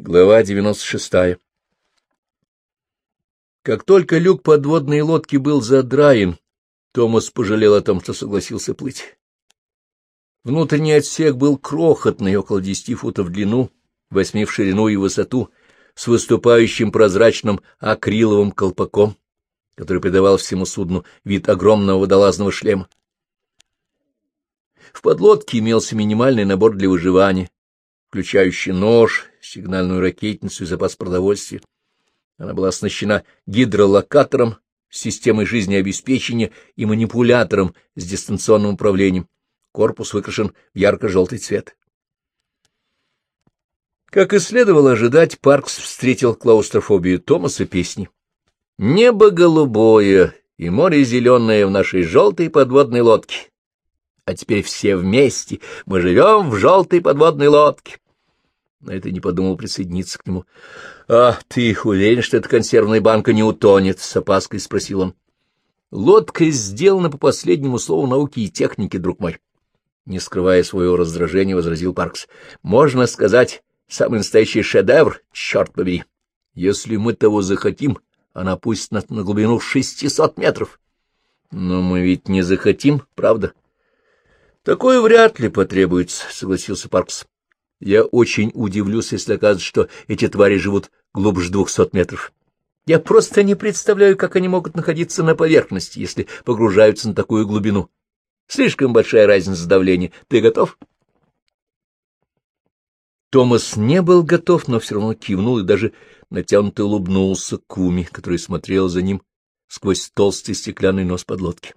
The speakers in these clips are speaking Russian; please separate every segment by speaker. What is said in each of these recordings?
Speaker 1: Глава 96. Как только люк подводной лодки был задраен, Томас пожалел о том, что согласился плыть. Внутренний отсек был крохотный, около десяти футов в длину, восьми в ширину и высоту, с выступающим прозрачным акриловым колпаком, который придавал всему судну вид огромного водолазного шлема. В подлодке имелся минимальный набор для выживания, включающий нож, сигнальную ракетницу и запас продовольствия. Она была оснащена гидролокатором, системой жизнеобеспечения и манипулятором с дистанционным управлением. Корпус выкрашен в ярко-желтый цвет. Как и следовало ожидать, Паркс встретил клаустрофобию Томаса песни. «Небо голубое и море зеленое в нашей желтой подводной лодке а теперь все вместе мы живем в желтой подводной лодке. На это не подумал присоединиться к нему. — А ты уверен, что эта консервная банка не утонет? — с опаской спросил он. — Лодка сделана по последнему слову науки и техники, друг мой. Не скрывая своего раздражения, возразил Паркс. — Можно сказать, самый настоящий шедевр, черт побери. Если мы того захотим, она пустит нас на глубину шестисот метров. Но мы ведь не захотим, правда? — Такое вряд ли потребуется, — согласился Паркс. Я очень удивлюсь, если окажется, что эти твари живут глубже двухсот метров. Я просто не представляю, как они могут находиться на поверхности, если погружаются на такую глубину. Слишком большая разница давления. Ты готов? Томас не был готов, но все равно кивнул и даже натянуто улыбнулся Куми, который смотрел за ним сквозь толстый стеклянный нос подлодки.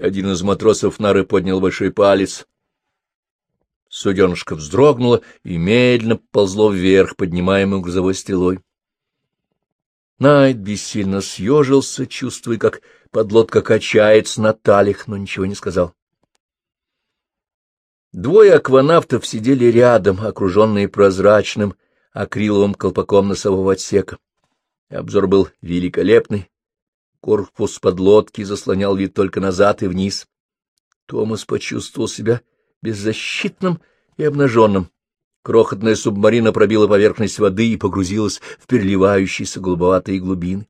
Speaker 1: Один из матросов нары поднял большой палец. Суденышко вздрогнуло и медленно ползло вверх, поднимаемой грузовой стрелой. Найт бессильно съежился, чувствуя, как подлодка качается на талях, но ничего не сказал. Двое акванавтов сидели рядом, окруженные прозрачным акриловым колпаком носового отсека. Обзор был великолепный, Корпус подлодки заслонял вид только назад и вниз. Томас почувствовал себя беззащитным и обнаженным. Крохотная субмарина пробила поверхность воды и погрузилась в переливающиеся голубоватые глубины.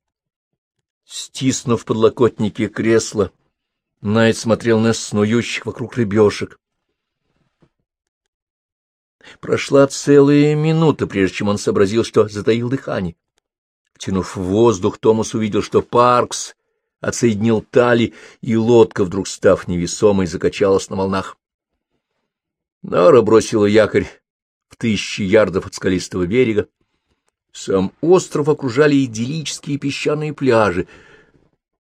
Speaker 1: Стиснув подлокотники кресла, Найт смотрел на снующих вокруг рыбешек. Прошла целая минута, прежде чем он сообразил, что затаил дыхание. Втянув воздух, Томас увидел, что Паркс отсоединил тали, и лодка, вдруг став невесомой, закачалась на волнах. Нара бросила якорь в тысячи ярдов от скалистого берега. Сам остров окружали идиллические песчаные пляжи,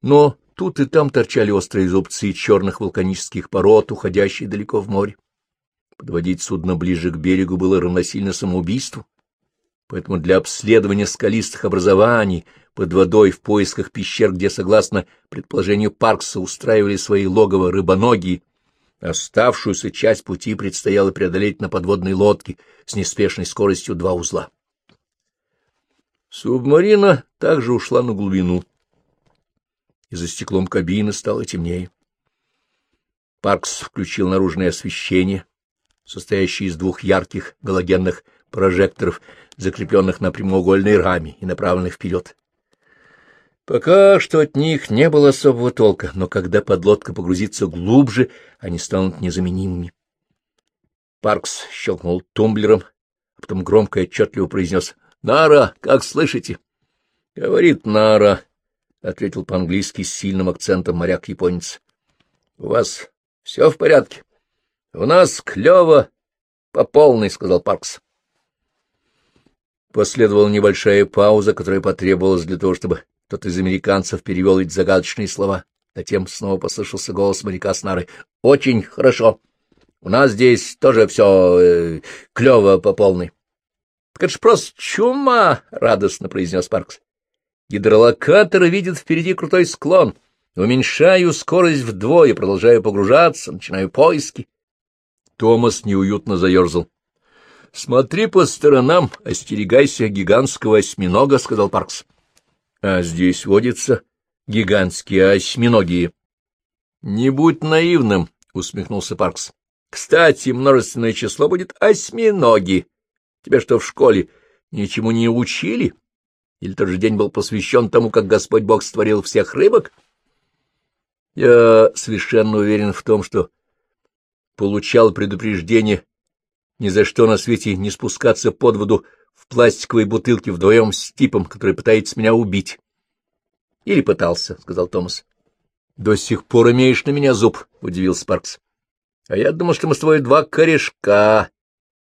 Speaker 1: но тут и там торчали острые зубцы черных вулканических пород, уходящие далеко в море. Подводить судно ближе к берегу было равносильно самоубийству поэтому для обследования скалистых образований под водой в поисках пещер, где, согласно предположению Паркса, устраивали свои логово рыбоногие, оставшуюся часть пути предстояло преодолеть на подводной лодке с неспешной скоростью два узла. Субмарина также ушла на глубину, и за стеклом кабины стало темнее. Паркс включил наружное освещение, состоящее из двух ярких галогенных прожекторов, закрепленных на прямоугольной раме и направленных вперед. Пока что от них не было особого толка, но когда подлодка погрузится глубже, они станут незаменимыми. Паркс щелкнул тумблером, а потом громко и отчетливо произнес «Нара, как слышите?» «Говорит Нара», — ответил по-английски с сильным акцентом моряк-японец. «У вас все в порядке?» «У нас клево по полной», — сказал Паркс. Последовала небольшая пауза, которая потребовалась для того, чтобы кто-то из американцев перевел эти загадочные слова. Затем снова послышался голос моряка с нары. — Очень хорошо. У нас здесь тоже все э, клево по полной. — Так это ж просто чума! — радостно произнес Паркс. — Гидролокаторы видят впереди крутой склон. Уменьшаю скорость вдвое, продолжаю погружаться, начинаю поиски. Томас неуютно заерзал. — Смотри по сторонам, остерегайся гигантского осьминога, — сказал Паркс. — А здесь водятся гигантские осьминоги. — Не будь наивным, — усмехнулся Паркс. — Кстати, множественное число будет осьминоги. Тебя что, в школе ничему не учили? Или тот же день был посвящен тому, как Господь Бог створил всех рыбок? Я совершенно уверен в том, что получал предупреждение ни за что на свете не спускаться под воду в пластиковой бутылке вдвоем с типом, который пытается меня убить. — Или пытался, — сказал Томас. — До сих пор имеешь на меня зуб, — удивился Паркс. — А я думал, что мы с тобой два корешка.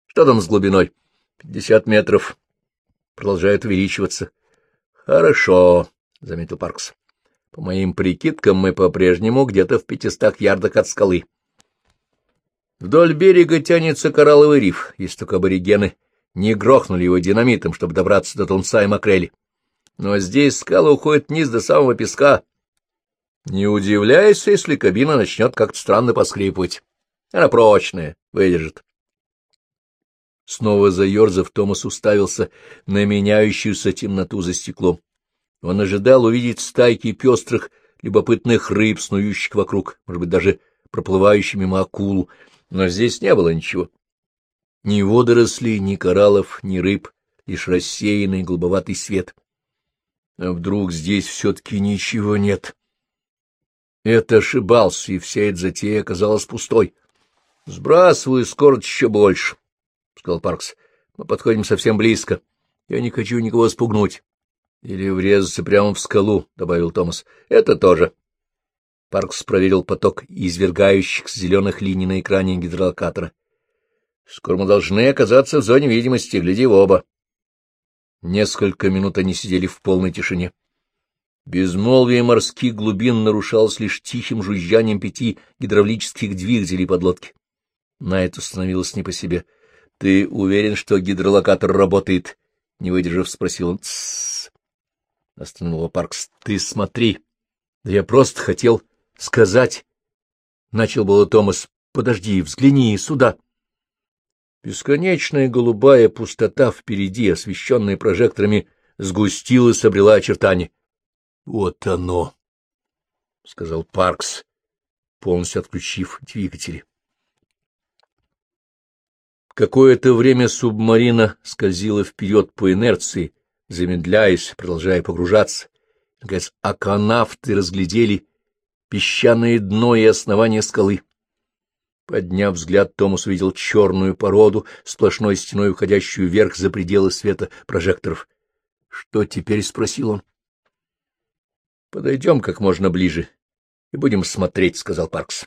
Speaker 1: Что там с глубиной? — Пятьдесят метров. Продолжает увеличиваться. — Хорошо, — заметил Паркс. — По моим прикидкам, мы по-прежнему где-то в пятистах ярдах от скалы. Вдоль берега тянется коралловый риф, если только аборигены не грохнули его динамитом, чтобы добраться до тунца и макрели. Но здесь скала уходит вниз до самого песка. Не удивляйся, если кабина начнет как-то странно поскрипывать. Она прочная, выдержит. Снова заерзав, Томас уставился на меняющуюся темноту за стеклом. Он ожидал увидеть стайки пестрых, любопытных рыб, снующих вокруг, может быть, даже проплывающими мимо акулу, но здесь не было ничего. Ни водорослей, ни кораллов, ни рыб, лишь рассеянный голубоватый свет. А вдруг здесь все-таки ничего нет? Это ошибался, и вся эта затея оказалась пустой. — Сбрасываю скорость еще больше, — сказал Паркс. — Мы подходим совсем близко. Я не хочу никого спугнуть. — Или врезаться прямо в скалу, — добавил Томас. — Это тоже. Паркс проверил поток извергающихся зеленых линий на экране гидролокатора. — Скоро мы должны оказаться в зоне видимости, гляди в оба. Несколько минут они сидели в полной тишине. Безмолвие морских глубин нарушалось лишь тихим жужжанием пяти гидравлических двигателей подлодки. Это становилось не по себе. — Ты уверен, что гидролокатор работает? — не выдержав, спросил он. — Тссс! — остановил Паркс. — Ты смотри. Да я просто хотел сказать. Начал было Томас. Подожди, взгляни сюда. Бесконечная голубая пустота впереди, освещенная прожекторами, сгустилась, обрела очертания. — Вот оно, — сказал Паркс, полностью отключив двигатели. Какое-то время субмарина скользила вперед по инерции, замедляясь, продолжая погружаться. Наконец, аконавты разглядели песчаное дно и основание скалы. Подняв взгляд, Томас увидел черную породу, сплошной стеной уходящую вверх за пределы света прожекторов. — Что теперь? — спросил он. — Подойдем как можно ближе и будем смотреть, — сказал Паркс.